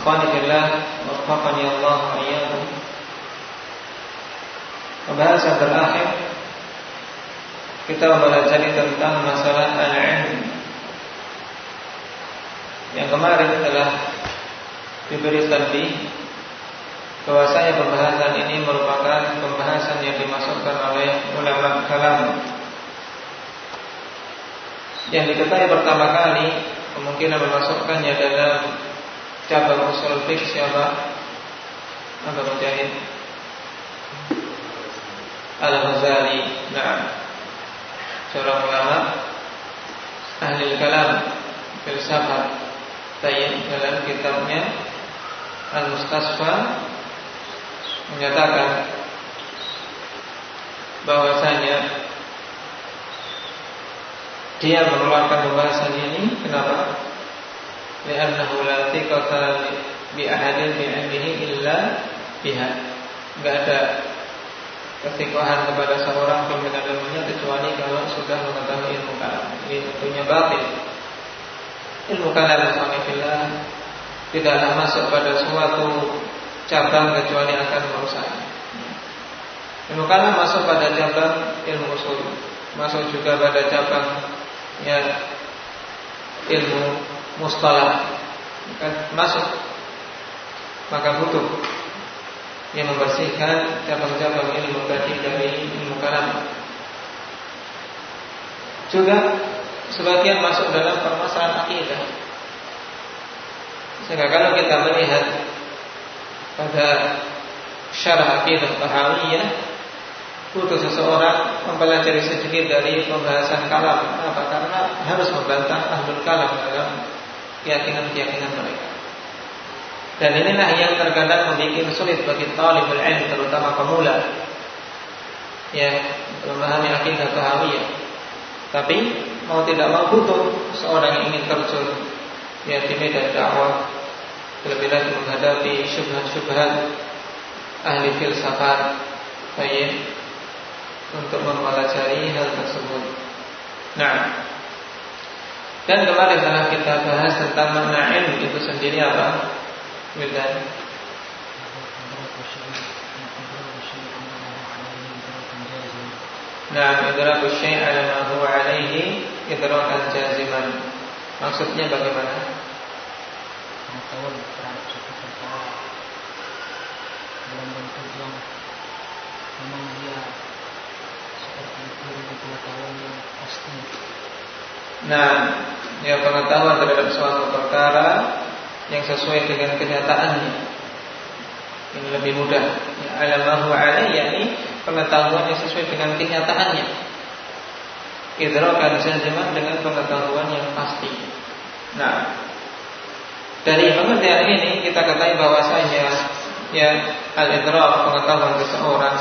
Fillah Wafaqani Allah Ayyakum. Pembahasan terakhir Kita mempelajari tentang masalah al-ilm. Yang kemarin telah Diberi tadi bahwasanya pembahasan ini merupakan pembahasan yang dimasukkan oleh ulama kalam. Yang diketahui pertama kali kemungkinan memasukkannya dalam cabang usul fiqh siapa? Apa Mujahid? Al-Ghazali. Nah, seorang ulama ahli kalam filsafat tayyib dalam kitabnya Al-Mustasfa menyatakan bahwasanya dia mengeluarkan pembahasan ini kenapa? Li'annahu la thiqata bi ahadin bi ilmihi illa biha. Enggak ada kesikohan kepada seorang pemimpin ilmunya kecuali kalau sudah mengetahui ilmu kalam. Ini tentunya batil. Ilmu kalam fillah tidaklah masuk pada suatu cabang kecuali akan merusaknya. Ilmu kalam masuk pada cabang ilmu usul, masuk juga pada cabang ya ilmu mustalah kan masuk. Maka butuh yang membersihkan cabang-cabang ilmu tadi dari ilmu kalam. Juga sebagian masuk dalam permasalahan akidah. Sehingga kalau kita melihat pada syarah akidah tahawiyah butuh seseorang mempelajari sedikit dari pembahasan kalam. Apa? Karena harus membantah ahlul kalam dalam keyakinan-keyakinan mereka. Dan inilah yang terkadang membuat sulit bagi talibul ilm terutama pemula yang memahami akidah tahawiyah. Tapi mau tidak mau butuh seorang yang ingin terjun ya di medan dakwah lebih lagi menghadapi syubhat-syubhat ahli filsafat baik untuk mempelajari hal tersebut. Nah, dan kemarin telah kita bahas tentang makna ilmu itu sendiri apa? Wildan. Nah, idraku syai' ala ma huwa alaihi idrakan jaziman. Maksudnya bagaimana? Dalam bentuk yang memang dia seperti itu pengetahuan yang pasti Nah, ya pengetahuan terhadap suatu perkara yang sesuai dengan kenyataannya. Ini lebih mudah. Ya, alamahu alai yakni pengetahuan yang sesuai dengan kenyataannya. Idrakan jaziman dengan pengetahuan yang pasti. Nah, dari pengertian ini kita ketahui bahwasanya ya al-idrak pengetahuan seseorang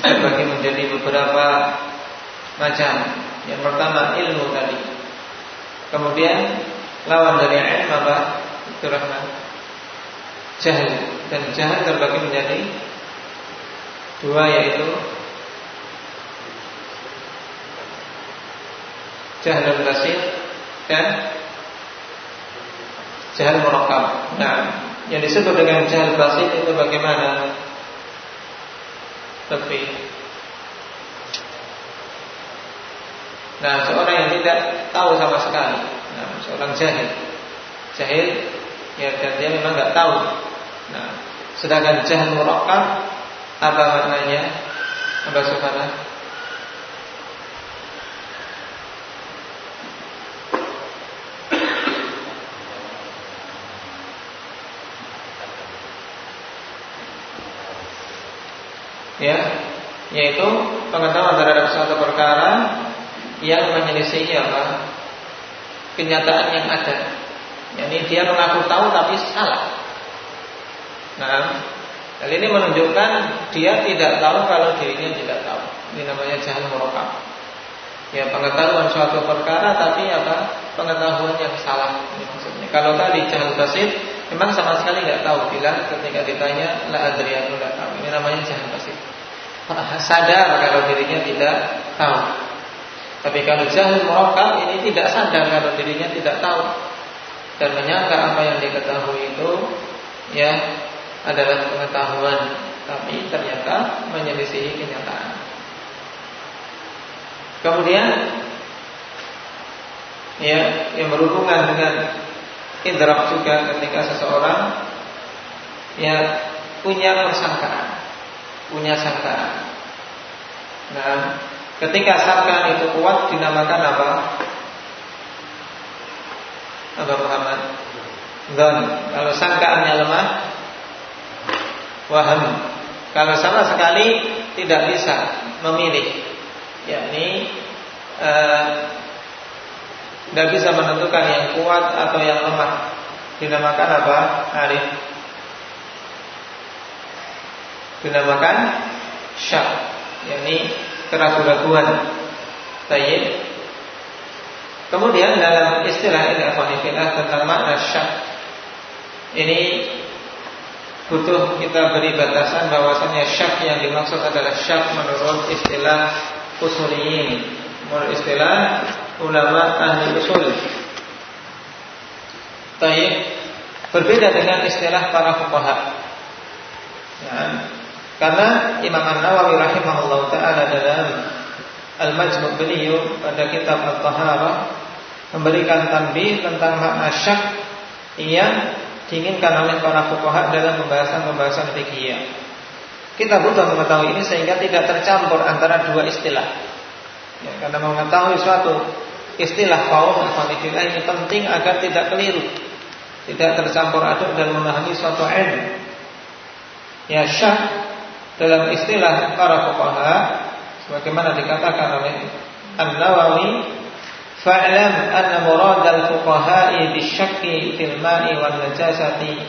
terbagi menjadi beberapa macam. Yang pertama ilmu tadi. Kemudian lawan dari ilmu apa? Itu rahmat. Jahil dan jahil terbagi menjadi dua yaitu jahil basir dan jahil murakkab. Nah, yang disebut dengan jahil basir itu bagaimana? Tapi Nah, seorang yang tidak tahu sama sekali, nah, seorang jahil, jahil, ya dan dia memang nggak tahu. Nah, sedangkan jahil murakkab apa maknanya? Apa subhanallah? Ya, yaitu pengetahuan terhadap suatu perkara yang menyelesaikan apa? Kenyataan yang ada. Yani dia mengaku tahu tapi salah. Nah, hal ini menunjukkan dia tidak tahu kalau dirinya tidak tahu. Ini namanya jahil murokab. Ya pengetahuan suatu perkara tapi apa pengetahuan yang salah ini maksudnya. Kalau tadi jahil basit memang sama sekali nggak tahu bila ketika ditanya la adri aku nggak tahu. Ini namanya jahil basit. Sadar kalau dirinya tidak tahu. Tapi kalau jahil murokab ini tidak sadar kalau dirinya tidak tahu dan menyangka apa yang diketahui itu ya adalah pengetahuan tapi ternyata menyelisihi kenyataan. Kemudian ya yang berhubungan dengan indra juga ketika seseorang ya punya persangkaan, punya sangkaan. Nah, ketika sangkaan itu kuat dinamakan apa? Apa Muhammad? Don. Kalau sangkaannya lemah, waham. Kalau sama sekali tidak bisa memilih, yakni eh, tidak bisa menentukan yang kuat atau yang lemah. Dinamakan apa? Arif. Dinamakan syak, yakni keraguan-raguan. Tayyib. Kemudian dalam istilah ini tentang makna syak ini butuh kita beri batasan bahwasanya syak yang dimaksud adalah syak menurut istilah usuliyin, menurut istilah ulama ahli usul. Tayyib berbeda dengan istilah para fuqaha. Ya, karena Imam An-Nawawi rahimahullah taala dalam Al-Majmu' beliau pada kitab At-Taharah memberikan tanbih tentang makna syak yang diinginkan oleh para fuqaha dalam pembahasan-pembahasan fikih. Kita butuh mengetahui ini sehingga tidak tercampur antara dua istilah. Ya, karena mengetahui suatu istilah kaum ikhwanillah ini penting agar tidak keliru, tidak tercampur aduk dan memahami suatu ilmu. Ya syah dalam istilah para fuqaha sebagaimana dikatakan oleh An-Nawawi fa'lam anna murad al-fuqaha'i bisyakki fil ma'i wal najasati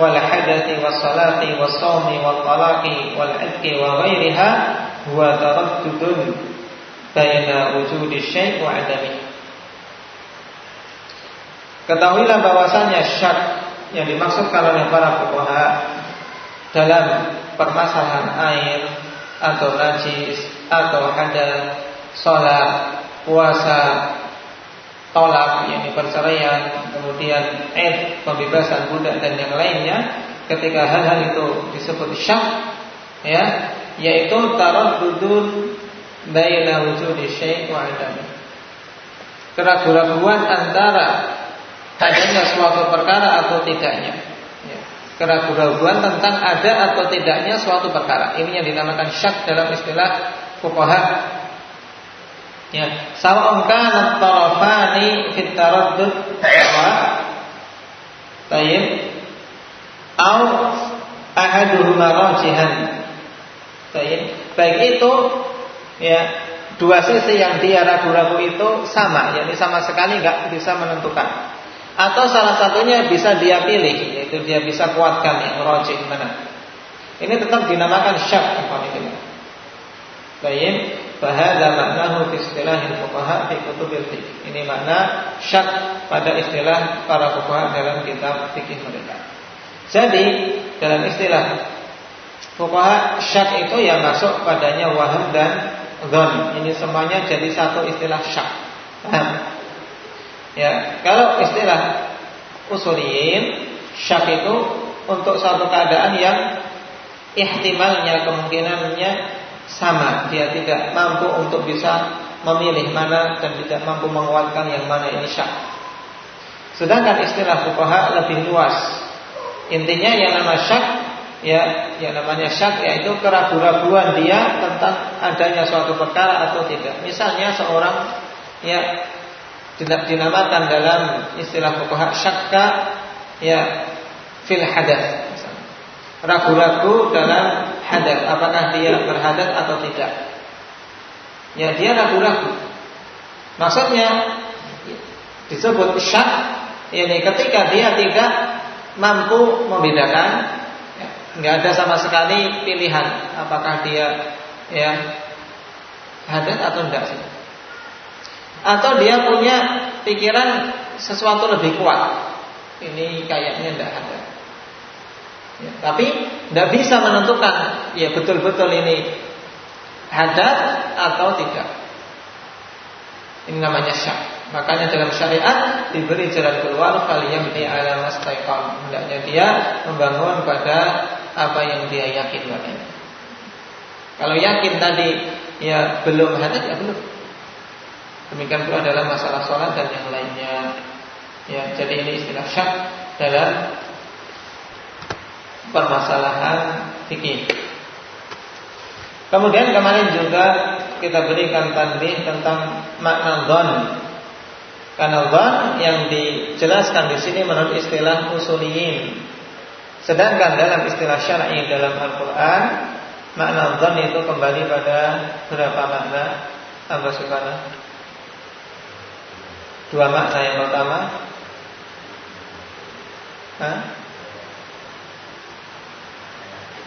wal hadati was salati was sawmi wal talaqi wal adqi wa ghairiha huwa taraddudun baina wujudi syai' wa adami. Ketahuilah bahwasanya syak yang dimaksudkan oleh para fuqaha dalam permasalahan air atau najis atau hadas, salat, puasa tolak yang perceraian, kemudian ed pembebasan budak dan yang lainnya, ketika hal-hal itu disebut syak, ya, yaitu taraddudun baina wujudi syai' wa adami. Keraguan-keraguan antara adanya suatu perkara atau tidaknya. Keraguan-keraguan tentang ada atau tidaknya suatu perkara. Ini yang dinamakan syak dalam istilah fuqaha Ya, sawa'un kana tarafani fi taraddud sawa. Tayyib. Au ahaduhuma rajihan. Tayyib. Baik itu ya dua sisi yang dia ragu-ragu itu sama, yakni sama sekali nggak bisa menentukan. Atau salah satunya bisa dia pilih, yaitu dia bisa kuatkan yang rojih mana. Ini tetap dinamakan syak. Baik. Fahada maknahu fi istilahin fuqaha fi kutubil fiqh. Ini makna syak pada istilah para fuqaha dalam kitab fikih mereka. Jadi dalam istilah fuqaha syak itu yang masuk padanya waham dan dhon. Ini semuanya jadi satu istilah syak. Ya, kalau istilah usuliyin syak itu untuk suatu keadaan yang ihtimalnya kemungkinannya sama, dia tidak mampu untuk bisa memilih mana dan tidak mampu menguatkan yang mana ini syak. Sedangkan istilah fuqaha lebih luas. Intinya yang nama syak ya yang namanya syak yaitu keraguan-raguan dia tentang adanya suatu perkara atau tidak. Misalnya seorang ya dinamakan dalam istilah fuqaha syakka ya fil hadath ragu-ragu dalam hadas apakah dia berhadas atau tidak. Ya dia ragu-ragu. Maksudnya disebut syak ini ketika dia tidak mampu membedakan, ya, nggak ada sama sekali pilihan apakah dia ya hadat atau enggak sih. Atau dia punya pikiran sesuatu lebih kuat. Ini kayaknya enggak ada. Ya, tapi tidak bisa menentukan ya betul-betul ini hadat atau tidak. Ini namanya syak. Makanya dalam syariat diberi jalan keluar kalian di alam mastaiqam. Hendaknya dia membangun pada apa yang dia yakin padanya. Kalau yakin tadi ya belum hadat ya belum. Demikian pula dalam masalah sholat dan yang lainnya. Ya, jadi ini istilah syak dalam permasalahan fikih. Kemudian kemarin juga kita berikan tanbih tentang makna don. Karena don yang dijelaskan di sini menurut istilah usuliyin. Sedangkan dalam istilah syar'i dalam Al-Qur'an makna don itu kembali pada berapa makna? Apa sukana? Dua makna yang pertama. Hah?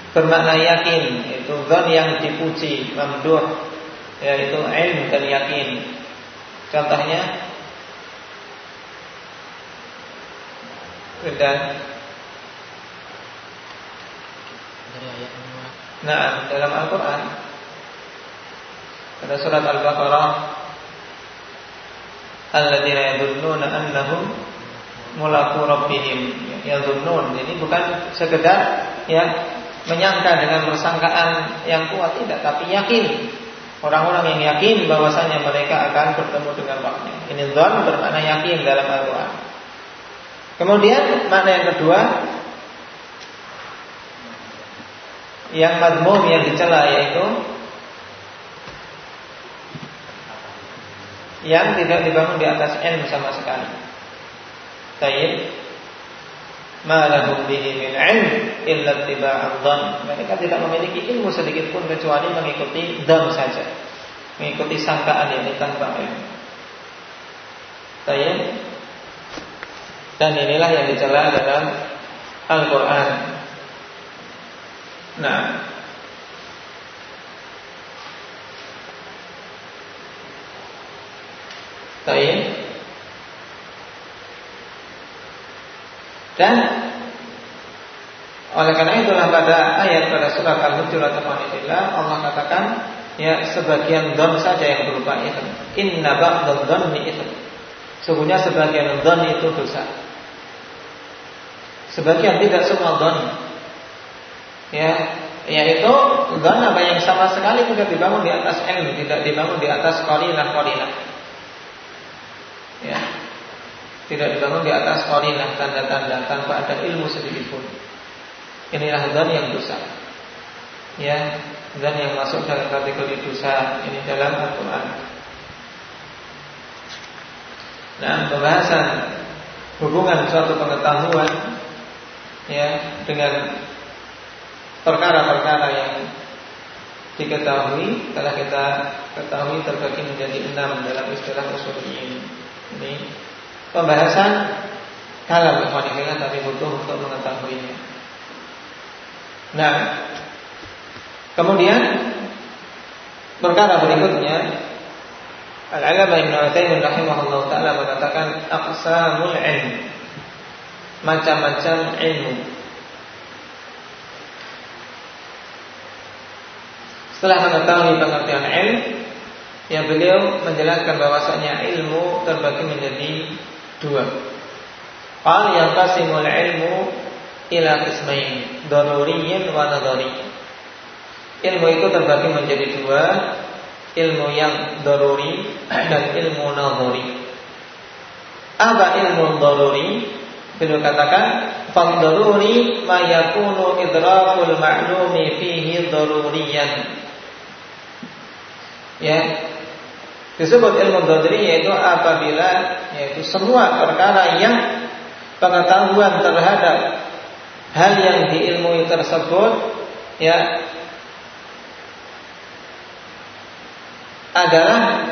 bermakna yakin itu zon yang dipuji mamduh yaitu ilm dan yakin contohnya dan Nah, dalam Al-Quran pada surat Al-Baqarah Alladzina yadunnuna annahum mulaku rabbihim Yadunnun Ini bukan sekedar ya menyangka dengan persangkaan yang kuat tidak, tapi yakin. Orang-orang yang yakin bahwasanya mereka akan bertemu dengan Rabbnya. Ini zon bermakna yakin dalam Al-Quran. Kemudian makna yang kedua yang madmum yang dicela yaitu yang tidak dibangun di atas ilmu sama sekali. Tayyib ma lahum bihi min ilm illa ittiba'ad dhann. Mereka tidak memiliki ilmu sedikit pun kecuali mengikuti dhan saja. Mengikuti sangkaan ini tanpa ilmu. Saya dan inilah yang dicela dalam Al-Qur'an. Nah, Dan oleh karena itulah pada ayat pada surat Al-Hujurat Allah katakan ya sebagian don saja yang berupa itu. Inna ba'dad dhanni itu. Sungguhnya sebagian don itu dosa. Sebagian tidak semua don. Ya, yaitu don apa yang sama sekali tidak dibangun di atas ilmu, tidak dibangun di atas qalilah qalilah. Ya, tidak dibangun di atas korinah tanda-tanda tanpa ada ilmu sedikit pun. Inilah dan yang dosa. Ya, dan yang masuk dalam kategori dosa ini dalam Al-Quran. Nah, pembahasan hubungan suatu pengetahuan ya dengan perkara-perkara yang diketahui telah kita ketahui terbagi menjadi enam dalam istilah usul ini. Ini pembahasan kalam ikhwanillah tapi butuh untuk mengetahuinya. Nah, kemudian perkara berikutnya Al-Alama Ibn Utsaimin rahimahullah taala mengatakan aqsamul ilm. Macam-macam ilmu. Setelah mengetahui pengertian ilmu, yang beliau menjelaskan bahwasanya ilmu terbagi menjadi dua. Qal yanqasimul ilmu ila qismain, daruriyyin wa nadhari. Ilmu itu terbagi menjadi dua, ilmu yang daruri dan ilmu nadhari. Apa ilmu daruri? Beliau katakan, "Fad-daruri ma yakunu idrakul ma'lumi fihi daruriyan." Ya, Disebut ilmu dodri yaitu apabila yaitu semua perkara yang pengetahuan terhadap hal yang diilmui tersebut ya adalah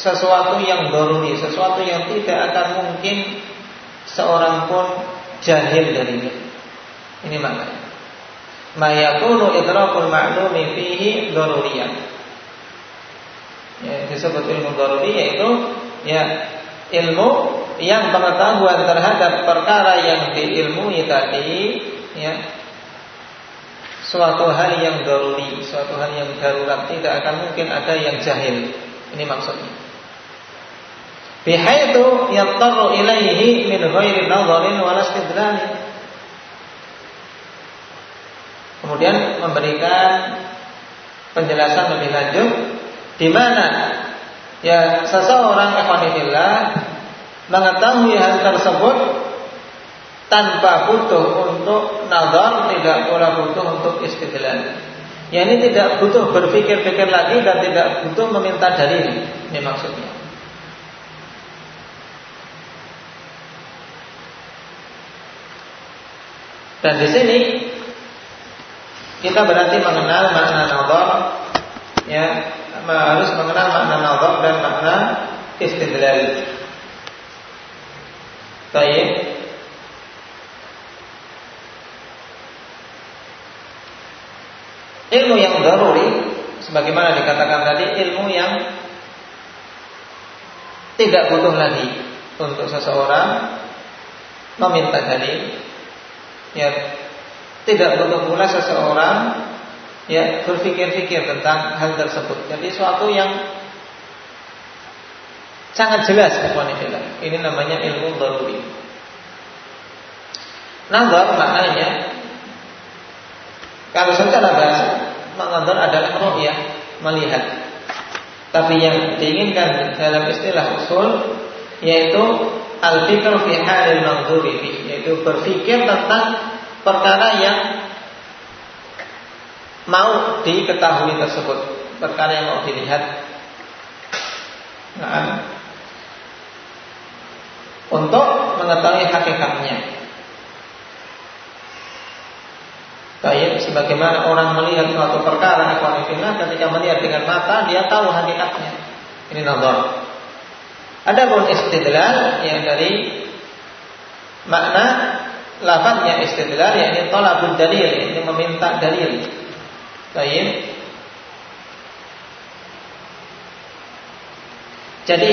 sesuatu yang doruri, sesuatu yang tidak akan mungkin seorang pun jahil darinya. Ini maknanya. Ma yakunu idrakul ma'lumi fihi daruriyah. Ya, disebut ilmu daruri yaitu ya ilmu yang pengetahuan terhadap perkara yang diilmui tadi ya suatu hal yang daruri, suatu hal yang darurat tidak akan mungkin ada yang jahil. Ini maksudnya. Bihaitu yattaru ilaihi min ghairi nadharin wala istidlalin. Kemudian memberikan penjelasan lebih lanjut di mana ya seseorang ikhwanillah mengetahui hal tersebut tanpa butuh untuk nazar, tidak pula butuh untuk istidlal. Ya ini tidak butuh berpikir-pikir lagi dan tidak butuh meminta dalil. Ini maksudnya. Dan di sini kita berarti mengenal makna nazar, ya harus mengenal makna nazar dan makna istidlal. Baik. Ilmu yang daruri sebagaimana dikatakan tadi ilmu yang tidak butuh lagi untuk seseorang meminta dalil ya tidak butuh pula seseorang ya berpikir-pikir tentang hal tersebut. Jadi suatu yang sangat jelas Ini namanya ilmu daruri. Nazar maknanya kalau secara bahasa mengantar adalah ru'yah, melihat. Tapi yang diinginkan dalam istilah usul yaitu al-fikr fi halil yaitu berpikir tentang perkara yang mau diketahui tersebut, perkara yang mau dilihat. Nah, untuk mengetahui hakikatnya. Baik, sebagaimana orang melihat suatu perkara ketika melihat dengan mata dia tahu hakikatnya. Ini nazar. Adapun istidlal yang dari makna lafaznya istidlal yakni talabul dalil, ini meminta dalil. Baik. Jadi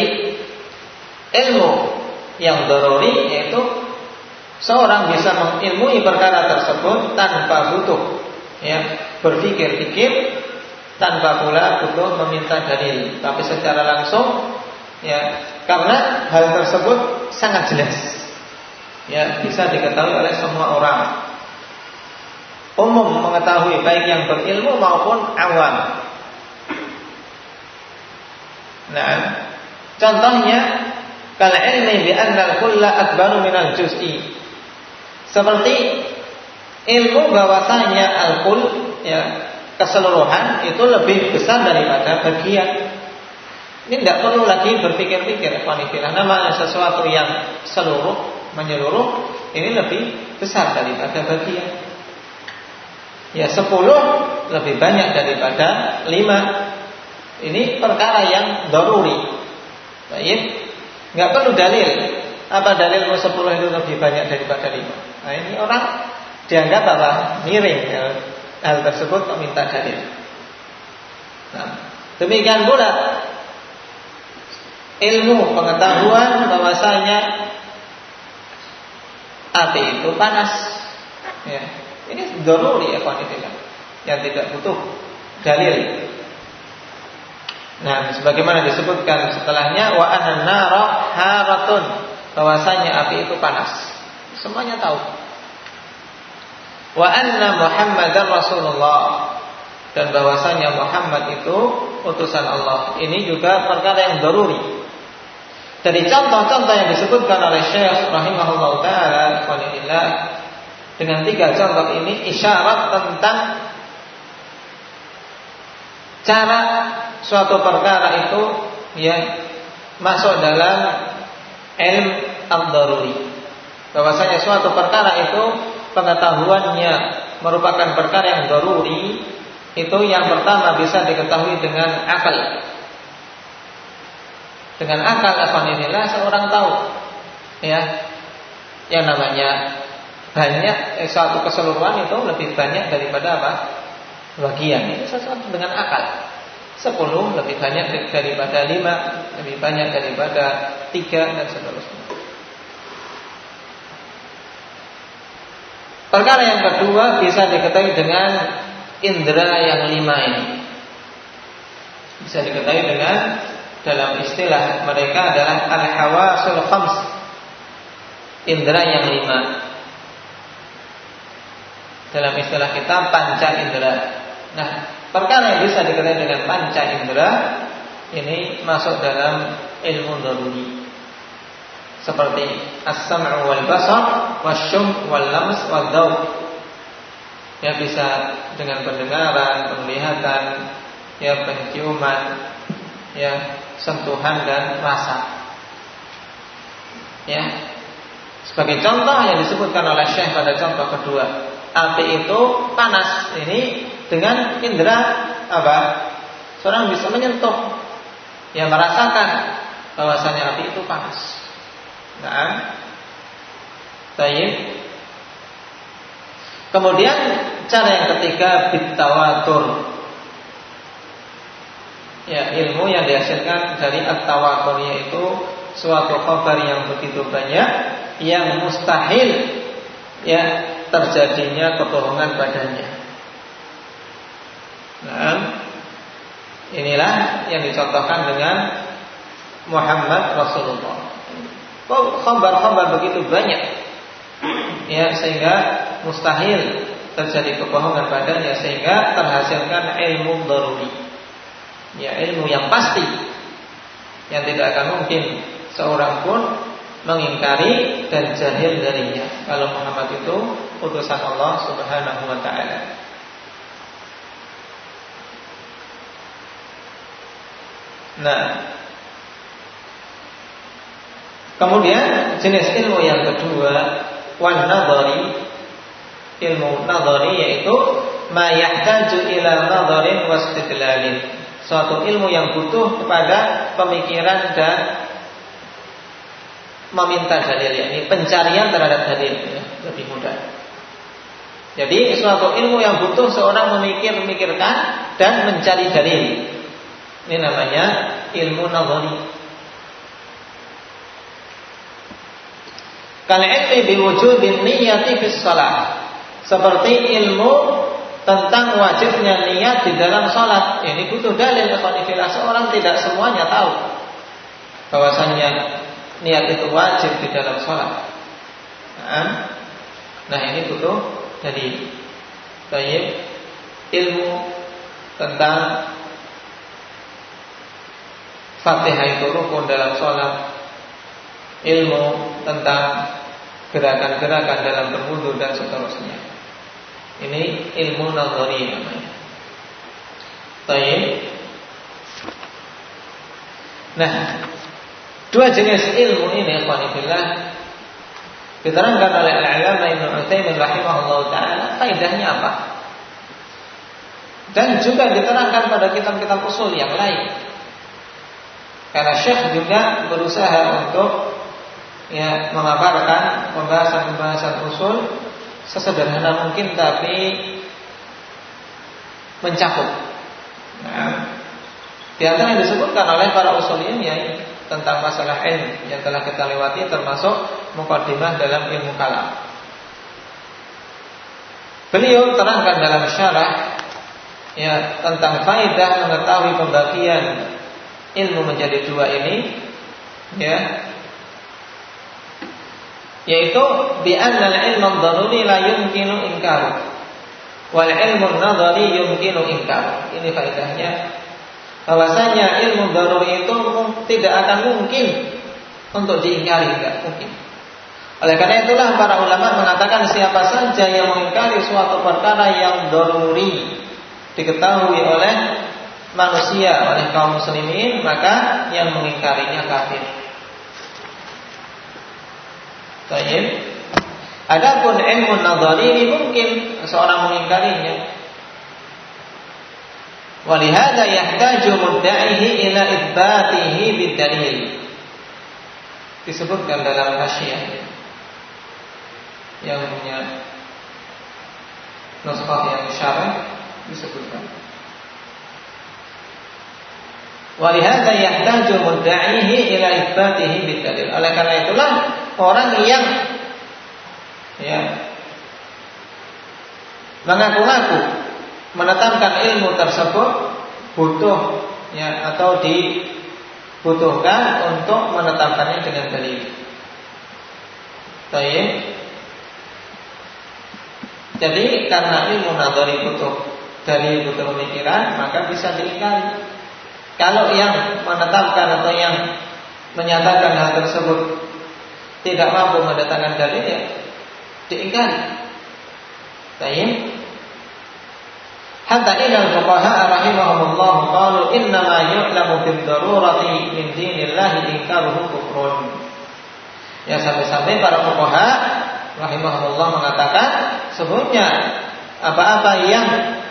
ilmu yang dorori yaitu seorang bisa mengilmui perkara tersebut tanpa butuh ya berpikir-pikir tanpa pula butuh meminta dalil tapi secara langsung ya karena hal tersebut sangat jelas ya bisa diketahui oleh semua orang umum mengetahui baik yang berilmu maupun awam. Nah contohnya kal ilmi bi anna al-kulla akbaru minal juz'i. Seperti ilmu bahwasanya al-kull ya keseluruhan itu lebih besar daripada bagian. Ini tidak perlu lagi berpikir-pikir Karena Namanya sesuatu yang seluruh Menyeluruh Ini lebih besar daripada bagian Ya sepuluh Lebih banyak daripada lima Ini perkara yang daruri Baik Nggak perlu dalil Apa dalil sepuluh itu lebih banyak daripada lima Nah ini orang Dianggap apa? Miring ya. Hal tersebut meminta dalil Nah Demikian pula ilmu pengetahuan bahwasanya api itu panas. Ya. Ini doruri ya yang tidak butuh dalil. Nah, sebagaimana disebutkan setelahnya wa anan haratun bahwasanya api itu panas. Semuanya tahu. Wa anna Muhammadar Rasulullah dan bahwasanya Muhammad itu utusan Allah. Ini juga perkara yang daruri. Dari contoh-contoh yang disebutkan oleh Syekh rahimahullah taala dengan tiga contoh ini isyarat tentang cara suatu perkara itu ya masuk dalam ilm al-daruri. Bahwasanya suatu perkara itu pengetahuannya merupakan perkara yang daruri itu yang pertama bisa diketahui dengan akal. Dengan akal afanillah seorang tahu. Ya Yang namanya banyak eh, suatu keseluruhan itu lebih banyak daripada apa? Bagian. Itu sesuatu dengan akal. Sepuluh lebih banyak daripada lima, lebih banyak daripada tiga dan seterusnya. Perkara yang kedua bisa diketahui dengan indera yang lima ini. Bisa diketahui dengan dalam istilah mereka adalah al-hawasul khams. Indera yang lima. Dalam istilah kita panca indera. Nah, Perkara yang bisa diketahui dengan panca indera ini masuk dalam ilmu daruri. Seperti as-sam'u wal basar, wasyum wal lams wal daw. Ya bisa dengan pendengaran, penglihatan, ya penciuman, ya sentuhan dan rasa. Ya. Sebagai contoh yang disebutkan oleh Syekh pada contoh kedua, api itu panas. Ini dengan indera apa? Seorang bisa menyentuh yang merasakan bahwasanya api itu panas. Nah, Tayyib. Kemudian cara yang ketiga bitawatur. Ya, ilmu yang dihasilkan dari at-tawatur yaitu suatu kabar yang begitu banyak yang mustahil ya terjadinya kebohongan padanya. Nah, inilah yang dicontohkan dengan Muhammad Rasulullah. Khabar-khabar begitu banyak, ya sehingga mustahil terjadi kebohongan padanya sehingga terhasilkan ilmu daruri. Ya, ilmu yang pasti yang tidak akan mungkin seorang pun mengingkari dan jahil darinya. Kalau Muhammad itu utusan Allah Subhanahu wa taala. Nah, kemudian jenis ilmu yang kedua, wan nadhari, ilmu nadhari yaitu ma yahtaju ila nadharin wastidlalin. Suatu ilmu yang butuh kepada pemikiran dan meminta dalil yakni pencarian terhadap dalil ya, lebih mudah. Jadi suatu ilmu yang butuh seorang memikir-memikirkan dan mencari dalil. Ini namanya ilmu nazari. Kal ilmi biwujubin niyati fis salat. Seperti ilmu tentang wajibnya niat di dalam salat. Ini butuh dalil kepada seorang tidak semuanya tahu bahwasanya niat itu wajib di dalam salat. Nah, nah ini butuh jadi baik ilmu tentang Fatihah itu rukun dalam sholat. Ilmu tentang Gerakan-gerakan dalam berwudu dan seterusnya. Ini ilmu nazari namanya. Tayyip Nah Dua jenis ilmu ini Alhamdulillah Diterangkan oleh Al-Alama Ibn Uthaymin Rahimahullah Ta'ala Faidahnya apa? Dan juga diterangkan pada kitab-kitab usul yang lain karena Syekh juga berusaha untuk ya mengabarkan pembahasan-pembahasan usul sesederhana mungkin tapi mencakup. Nah, di antara yang disebutkan oleh para usuliyin ya tentang masalah ilmu yang telah kita lewati termasuk mukadimah dalam ilmu kalam. Beliau terangkan dalam syarah ya tentang faidah mengetahui pembagian ilmu menjadi dua ini ya yaitu bi anna al-ilm ad-daruri la yumkinu inkar wal ilmu an-nadhari yumkinu inkar ini faedahnya. Bahwasanya ilmu daruri itu tidak akan mungkin untuk diingkari tidak mungkin oleh karena itulah para ulama mengatakan siapa saja yang mengingkari suatu perkara yang daruri diketahui oleh manusia oleh kaum muslimin maka yang mengingkarinya kafir. Baik. Adapun ilmu nadhari ini mungkin seorang mengingkarinya. Walihada yahtaju mudda'ihi ila ibatihi bidalil. Disebutkan dalam hasyiah yang punya nuskah yang syarah disebutkan. Walihada yahtaju mudda'ihi ila ibatihi bidalil. Oleh karena itulah orang yang ya mengaku-ngaku menetapkan ilmu tersebut butuh ya atau dibutuhkan untuk menetapkannya dengan dalil. Baik. Jadi karena ilmu nadori butuh dalil butuh pemikiran maka bisa diingkari. Kalau yang menetapkan atau yang menyatakan hal tersebut tidak mampu mendatangkan dalil ya diingkari. Baik. Hatta inal fuqaha rahimahumullah qalu inna ma yu'lamu bil darurati min dinillahi inkaruhu kufrun. Ya sampai-sampai para fuqaha rahimahumullah mengatakan sebenarnya apa-apa yang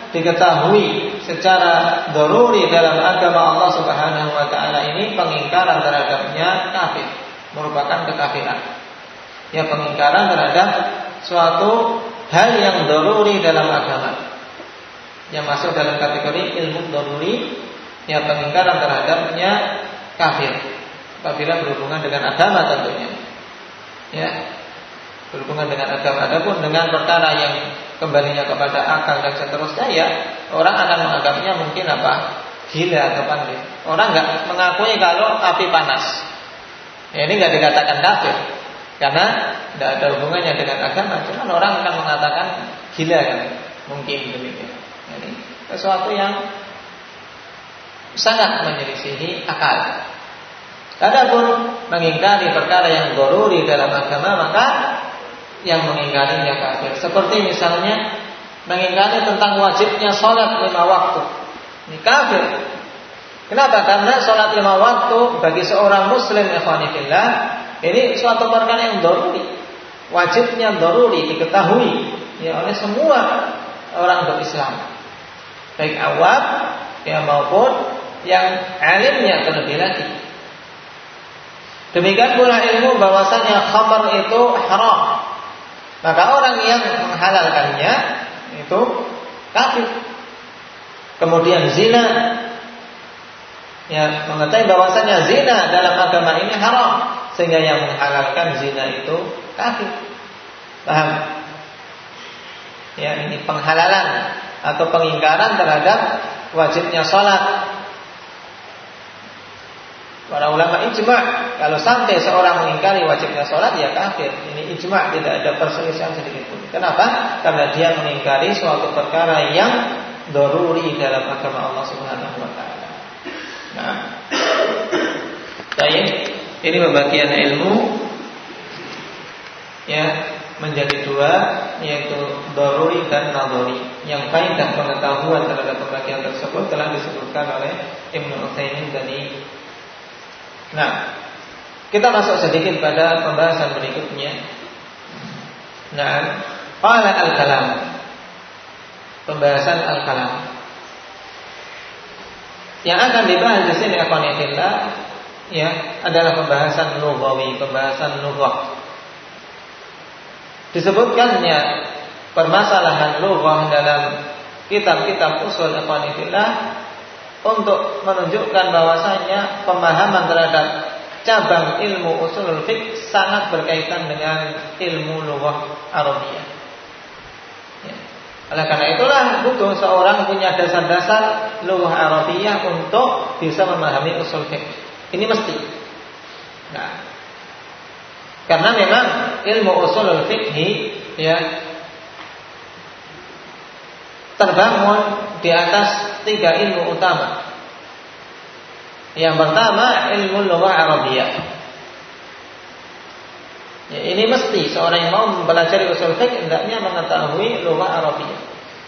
diketahui secara doruri dalam agama Allah Subhanahu wa taala ini pengingkaran terhadapnya kafir, merupakan kekafiran. Ya pengingkaran terhadap suatu hal yang doruri dalam agama. Yang masuk dalam kategori ilmu doruri yang pengingkaran terhadapnya kafir. Apabila berhubungan dengan agama tentunya. Ya berhubungan dengan agama. Adapun dengan perkara yang kembalinya kepada akal dan seterusnya ya orang akan menganggapnya mungkin apa? Gila atau pandai orang nggak mengakui kalau api panas. Ya, ini nggak dikatakan kafir karena tidak ada hubungannya dengan agama. Cuma orang akan mengatakan gila kan? Mungkin demikian. Ini sesuatu yang sangat menyelisihi akal. Adapun mengingkari perkara yang goruri dalam agama maka yang mengingkarinya kafir. Seperti misalnya mengingkari tentang wajibnya sholat lima waktu. Ini kafir. Kenapa? Karena sholat lima waktu bagi seorang muslim ikhwanifillah ini suatu perkara yang doruri. Wajibnya doruri diketahui ya oleh semua orang berislam baik awam ya maupun yang alimnya terlebih lagi. Demikian pula ilmu bahwasanya khamar itu haram. Maka orang yang menghalalkannya itu kafir. Kemudian zina ya mengetahui bahwasanya zina dalam agama ini haram sehingga yang menghalalkan zina itu kafir. Paham? Ya ini penghalalan atau pengingkaran terhadap wajibnya sholat. Para ulama ijma kalau sampai seorang mengingkari wajibnya sholat ya kafir. Ini ijma tidak ada perselisihan sedikit pun. Kenapa? Karena dia mengingkari suatu perkara yang doruri dalam agama Allah Subhanahu Wa Taala. Nah, baik. Ini pembagian ilmu ya menjadi dua yaitu doruri dan nadori yang baik dan pengetahuan terhadap pembagian tersebut telah disebutkan oleh Ibnu Utsaimin tadi. Nah, kita masuk sedikit pada pembahasan berikutnya. Nah, qala al-kalam. Pembahasan al-kalam. Yang akan dibahas di sini akhwanillah ya adalah pembahasan lughawi, pembahasan lughah disebutkannya permasalahan lughah dalam kitab-kitab usul ikhwanillah untuk menunjukkan bahwasanya pemahaman terhadap cabang ilmu usul fiqh sangat berkaitan dengan ilmu lughah Arabiyah. Ya. Oleh karena itulah butuh seorang punya dasar-dasar lughah Arabiyah untuk bisa memahami usul fiqh. Ini mesti. Nah, karena memang ilmu usulul fikhi ya terbangun di atas tiga ilmu utama. Yang pertama ilmu lughah Arabiyah. Ya, ini mesti seorang yang mau mempelajari usul fikih hendaknya mengetahui lughah Arabiyah.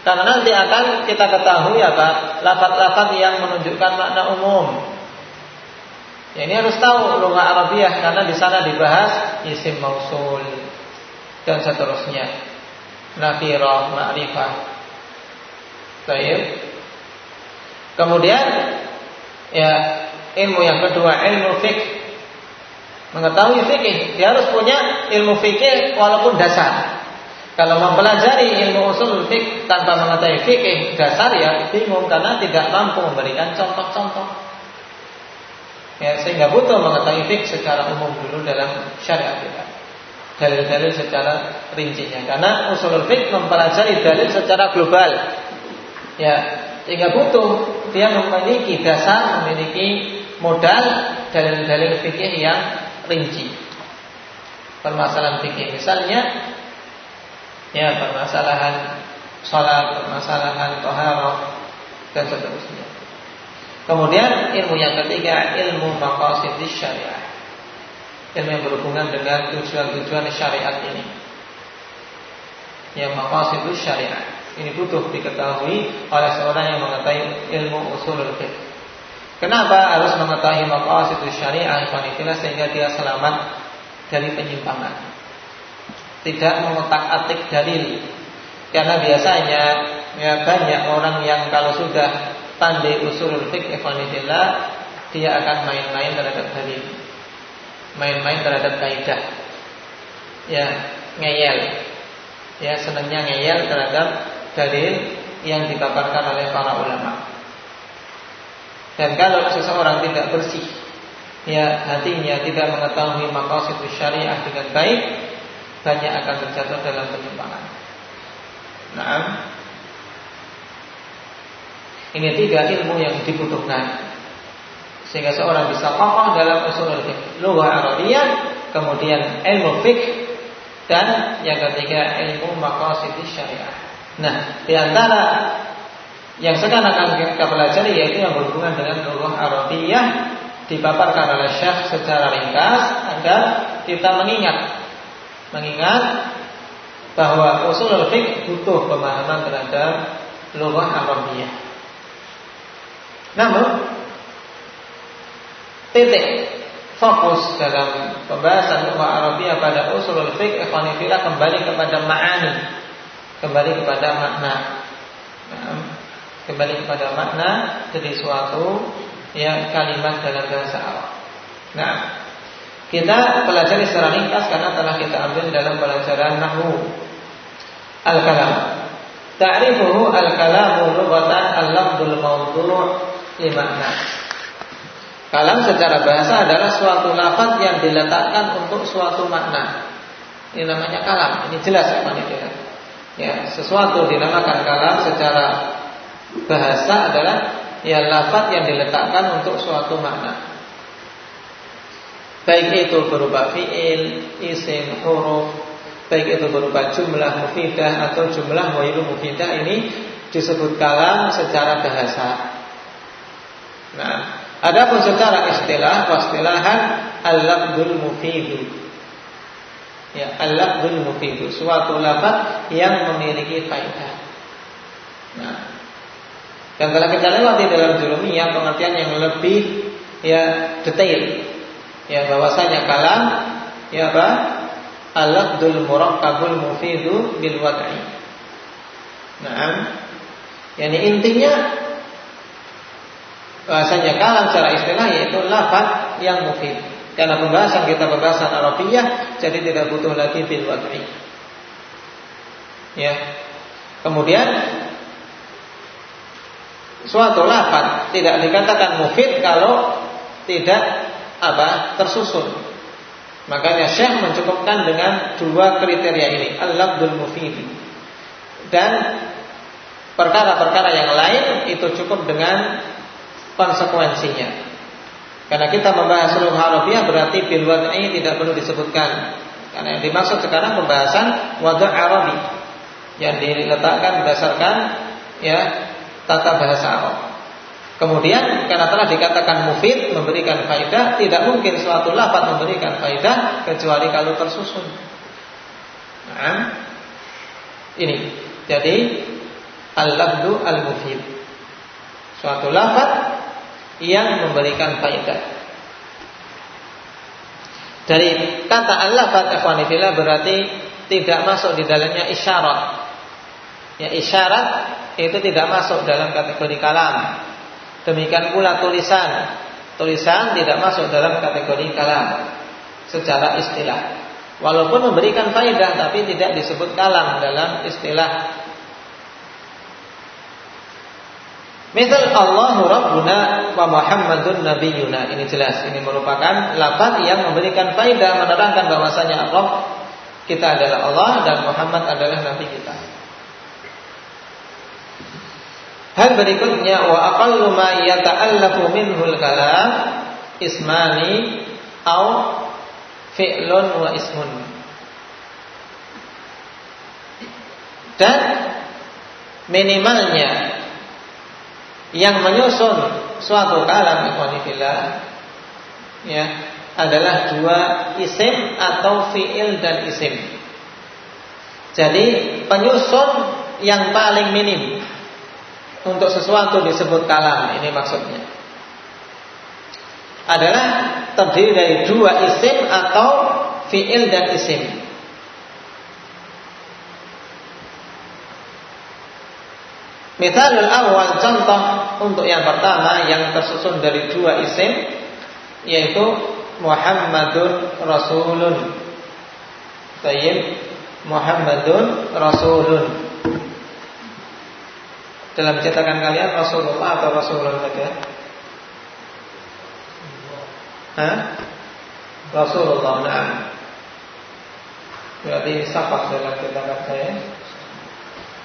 Karena nanti akan kita ketahui apa lafaz-lafaz yang menunjukkan makna umum Ya, ini harus tahu lughah Arabiah karena di sana dibahas isim mausul dan seterusnya. Nakirah, ma'rifah. Baik. Kemudian ya ilmu yang kedua ilmu fikih. Mengetahui fikih, dia harus punya ilmu fikih walaupun dasar. Kalau mempelajari ilmu usul fik tanpa mengetahui fikih dasar ya bingung karena tidak mampu memberikan contoh-contoh. Ya, sehingga butuh mengetahui fik secara umum dulu dalam syariat kita. Dalil-dalil secara rincinya. Karena usul fik mempelajari dalil secara global. Ya, sehingga butuh dia memiliki dasar, memiliki modal dalil-dalil fikih yang rinci. Permasalahan fikih misalnya ya permasalahan sholat, permasalahan toharoh dan seterusnya. Kemudian ilmu yang ketiga ilmu maqasid syariah. Ilmu yang berhubungan dengan tujuan-tujuan syariat ini. Yang maqasid syariah. Ini butuh diketahui oleh seorang yang mengetahui ilmu usulul fiqh. Kenapa harus mengetahui maqasid syariah sehingga dia selamat dari penyimpangan? tidak mengotak-atik dalil. Karena biasanya ya banyak orang yang kalau sudah pandai usul fiqh ikhwanillah dia akan main-main terhadap dalil. Main-main terhadap kaidah. Ya, ngeyel. Ya, senangnya ngeyel terhadap dalil yang dipaparkan oleh para ulama. Dan kalau seseorang tidak bersih ya hatinya tidak mengetahui maqasid syariah dengan baik banyak akan terjatuh dalam penyimpangan. Nah, ini tiga ilmu yang dibutuhkan sehingga seorang bisa kokoh dalam usul fikih, lughah Arabiyah, kemudian ilmu fikih dan yang ketiga ilmu maqasid syariah. Nah, di antara yang sekarang akan kita pelajari yaitu yang berhubungan dengan lughah Arabiyah dipaparkan oleh Syekh secara ringkas agar kita mengingat mengingat bahwa usul fiqh butuh pemahaman terhadap lughah Arabiyah. Namun titik fokus dalam pembahasan lughah Arabiyah pada usul fiqh ikhwanifillah kembali kepada ma'ani, kembali kepada makna. Nah, kembali kepada makna dari suatu yang kalimat dalam bahasa Arab. Nah, kita pelajari secara ringkas karena telah kita ambil dalam pelajaran nahwu. Al-kalam. Ta'rifuhu al-kalamu lughatan al-lafdul mawdu' limakna. Kalam secara bahasa adalah suatu lafaz yang diletakkan untuk suatu makna. Ini namanya kalam. Ini jelas ya panitia. Ya, sesuatu dinamakan kalam secara bahasa adalah ya lafaz yang diletakkan untuk suatu makna. Baik itu berupa fi'il, isim, huruf Baik itu berupa jumlah mufidah atau jumlah wailu mufidah Ini disebut kalam secara bahasa Nah, adapun secara istilah Wastilahan al-lafdul mufidu Ya, al-lafdul mufidu Suatu lafaz yang memiliki faidah Nah, dan telah kita lewati dalam jurumiyah pengertian yang lebih ya detail ya bahwasanya kalam ya apa al-lafdul murakkabul mufidu bil wad'i. Nah, yani intinya bahasanya kalam secara istilah yaitu lafaz yang mufid. Karena pembahasan kita pembahasan Arabiyah jadi tidak butuh lagi bil wad'i. Ya. Kemudian suatu lafaz tidak dikatakan mufid kalau tidak apa tersusun. Makanya Syekh mencukupkan dengan dua kriteria ini, al-lafdul mufid. Dan perkara-perkara yang lain itu cukup dengan konsekuensinya. Karena kita membahas seluruh harafiah berarti bil wad'i tidak perlu disebutkan. Karena yang dimaksud sekarang pembahasan wadu' Arabi yang diletakkan berdasarkan ya tata bahasa Arab. Kemudian karena telah dikatakan mufid memberikan faidah, tidak mungkin suatu lafaz memberikan faidah kecuali kalau tersusun. Nah, ini. Jadi al-lafdu al-mufid. Suatu lafaz yang memberikan faidah. Dari kata al-lafaz ikhwanifillah berarti tidak masuk di dalamnya isyarat. Ya isyarat itu tidak masuk dalam kategori kalam. Demikian pula tulisan. Tulisan tidak masuk dalam kategori kalam secara istilah. Walaupun memberikan faedah tapi tidak disebut kalam dalam istilah Misal Allahu Rabbuna wa Muhammadun Nabiyuna Ini jelas, ini merupakan lafaz yang memberikan faedah menerangkan bahwasanya Allah kita adalah Allah dan Muhammad adalah Nabi kita. Hal berikutnya wa aqallu ma yata'allafu minhul kalam ismani au fi'lun wa ismun. Dan minimalnya yang menyusun suatu kalam ikhwanifillah ya adalah dua isim atau fi'il dan isim. Jadi penyusun yang paling minim untuk sesuatu disebut kalam ini maksudnya adalah terdiri dari dua isim atau fiil dan isim. Misalul awal contoh untuk yang pertama yang tersusun dari dua isim yaitu Muhammadun Rasulun. Tayyib Muhammadun Rasulun. Dalam cetakan kalian Rasulullah atau Rasulullah saja? Hah? Rasulullah nah. Berarti safak dalam cetakan saya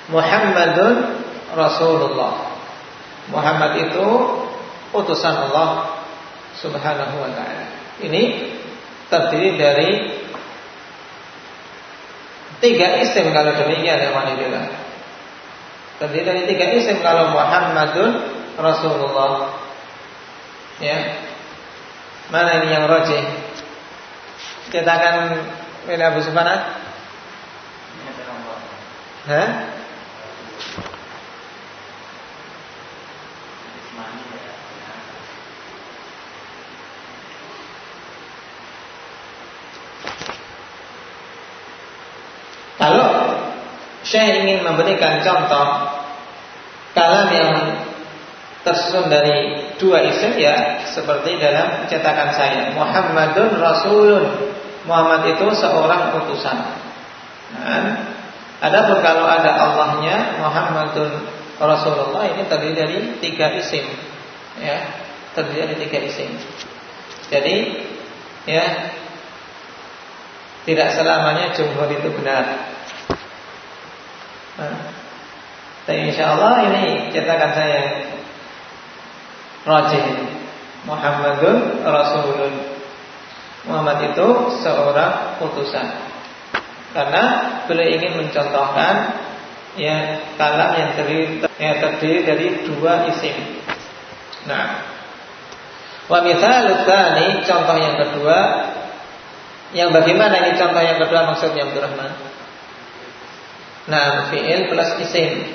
Muhammadun Rasulullah Muhammad itu utusan Allah Subhanahu wa taala. Ini terdiri dari tiga isim kalau demikian ya wanita. Terdiri dari tiga isim kalau Muhammadun Rasulullah. Ya. Mana ini yang rojih? Cetakan ini Abu Sufana? Hah? Kalau Syekh ingin memberikan contoh kalam yang tersusun dari dua isim ya seperti dalam cetakan saya Muhammadun Rasulun Muhammad itu seorang utusan. Nah, adapun kalau ada Allahnya Muhammadun Rasulullah ini terdiri dari tiga isim ya terdiri dari tiga isim. Jadi ya tidak selamanya jumhur itu benar. Tapi insya Allah ini cetakan saya Rajin. Muhammadun Rasulun. Muhammad itu seorang utusan Karena beliau ingin mencontohkan ya kalam yang terdiri, yang terdiri dari dua isim. Nah, wa mithalu contoh yang kedua. Yang bagaimana ini contoh yang kedua maksudnya Abdurrahman? Nah, fi'il plus isim.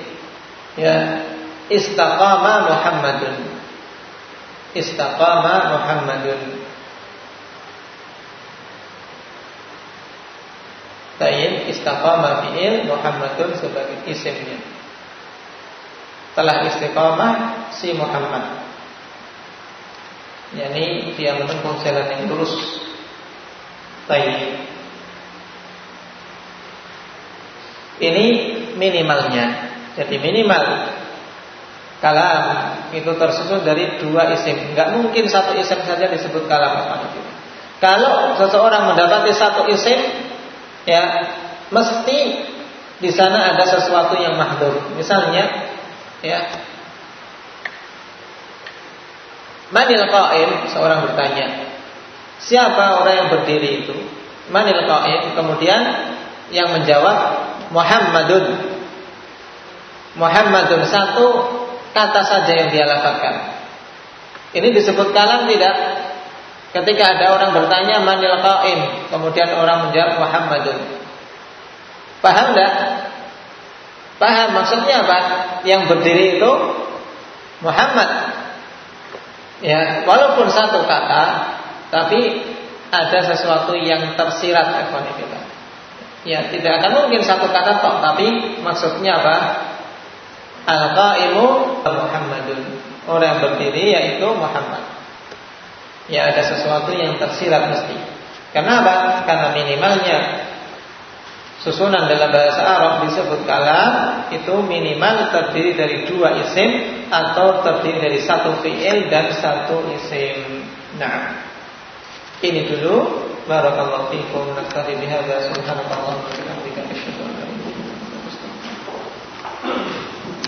Ya, istaqama Muhammadun. Istaqama Muhammadun. Tayyib istaqama fi'il Muhammadun sebagai isimnya. Telah istiqamah si Muhammad. Yani dia menempuh jalan yang lurus. Tayyib. Ini minimalnya. Jadi minimal kalam itu tersusun dari dua isim. Enggak mungkin satu isim saja disebut kalam Kalau seseorang mendapati satu isim, ya mesti di sana ada sesuatu yang mahdur. Misalnya, ya Manil qaim seorang bertanya Siapa orang yang berdiri itu Manil qaim Kemudian yang menjawab Muhammadun Muhammadun satu kata saja yang dia lafazkan. Ini disebut kalam tidak? Ketika ada orang bertanya manil qaim, kemudian orang menjawab Muhammadun. Paham tidak? Paham maksudnya apa? Yang berdiri itu Muhammad. Ya, walaupun satu kata, tapi ada sesuatu yang tersirat kita. Ya, tidak akan mungkin satu kata tok, tapi maksudnya apa? Al-qaimu Muhammadun. Orang yang berdiri yaitu Muhammad. Ya, ada sesuatu yang tersirat mesti. Karena apa? Karena minimalnya susunan dalam bahasa Arab disebut kalam itu minimal terdiri dari dua isim atau terdiri dari satu fiil dan satu isim. Nah, ini dulu. بارك الله فيكم ونكتفي بهذا. سبحانك اللهم وبحمدك أشهد أن لا إله إلا أنت أستغفرك وأتوب إليك.